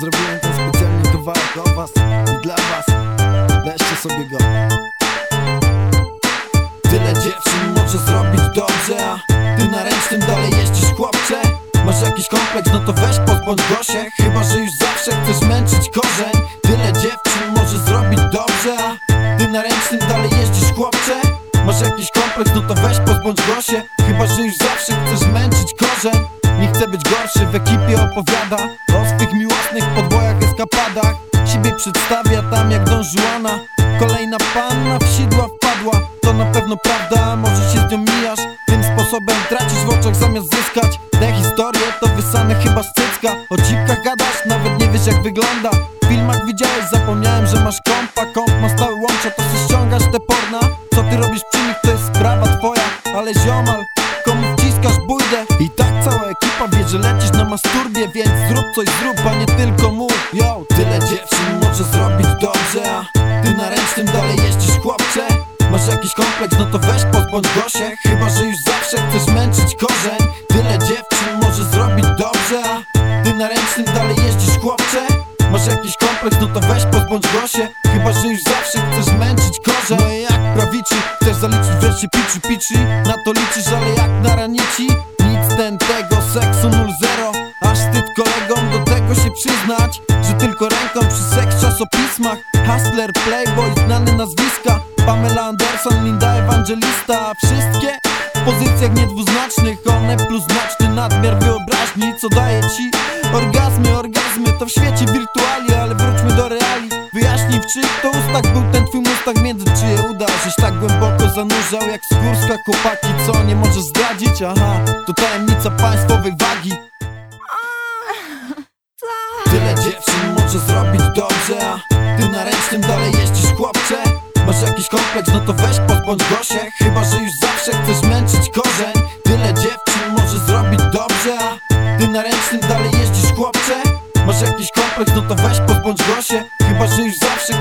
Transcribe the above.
Zrobiłem ten specjalny kawałek o was dla was. Weźcie sobie go. Tyle dziewczyn może zrobić dobrze A ty na ręcznym dalej jeździsz chłopcze. Masz jakiś kompleks, no to weź pozbądź go się. Chyba, że już zawsze chcesz męczyć korzeń. Tyle dziewczyn może zrobić dobrze A ty na ręcznym dalej jeździsz chłopcze. Masz jakiś kompleks, no to weź pozbądź go się. Chyba, że już zawsze chcesz męczyć korzeń. Nie chcę być gorszy, w ekipie opowiada O swych miłosnych podbojach, eskapadach Siebie przedstawia tam jak Don Juana. Kolejna panna w sidła wpadła To na pewno prawda, może się z nią mijasz. Tym sposobem tracisz w oczach zamiast zyskać. Te historie to wysane chyba z cycka. O cipkach gadasz, nawet nie wiesz jak wygląda. W filmach widziałeś, zapomniałem, że masz kompa. Komp ma stałe łącze, to się ściągasz te porna. Co ty robisz przy nich, to jest sprawa twoja. Ale ziomal, że lecisz na masturbie Więc zrób coś, zrób, a nie tylko mów. Yo, tyle dziewczyn może zrobić dobrze A ty na ręcznym dalej jeździsz chłopcze. Masz jakiś kompleks, no to weź pozbądź go się Chyba, że już zawsze chcesz męczyć korzeń. Tyle dziewczyn może zrobić dobrze A ty na ręcznym dalej jeździsz chłopcze. Masz jakiś kompleks, no to weź pozbądź go się Chyba, że już zawsze chcesz męczyć korzeń. No i jak prawiczy, chcesz zaliczyć wreszcie piczy piczy. Na to liczysz, ale jak na ranici. Nic ten tego, tylko ręką przy seks czasopismach. Hustler, playboy, znane nazwiska. Pamela Anderson, Linda Evangelista Wszystkie w pozycjach niedwuznacznych. One plus znaczny nadmiar wyobraźni Co daje ci orgazmy, orgazmy. To w świecie wirtuali, ale wróćmy do reali. Wyjaśnij w czyich to ustach był ten twój mustach Między czyje uda, żeś tak głęboko zanurzał Jak skórska chłopaki, co nie możesz zdradzić? Aha, to tajemnica państwowej wagi może zrobić dobrze A ty na ręcznym dalej jeździsz chłopcze. Masz jakiś kompleks, no to weź pozbądź go Chyba, że już zawsze chcesz męczyć korzeń. Tyle dziewczyn może zrobić dobrze A ty na ręcznym dalej jeździsz chłopcze. Masz jakiś kompleks, no to weź pozbądź go Chyba, że już zawsze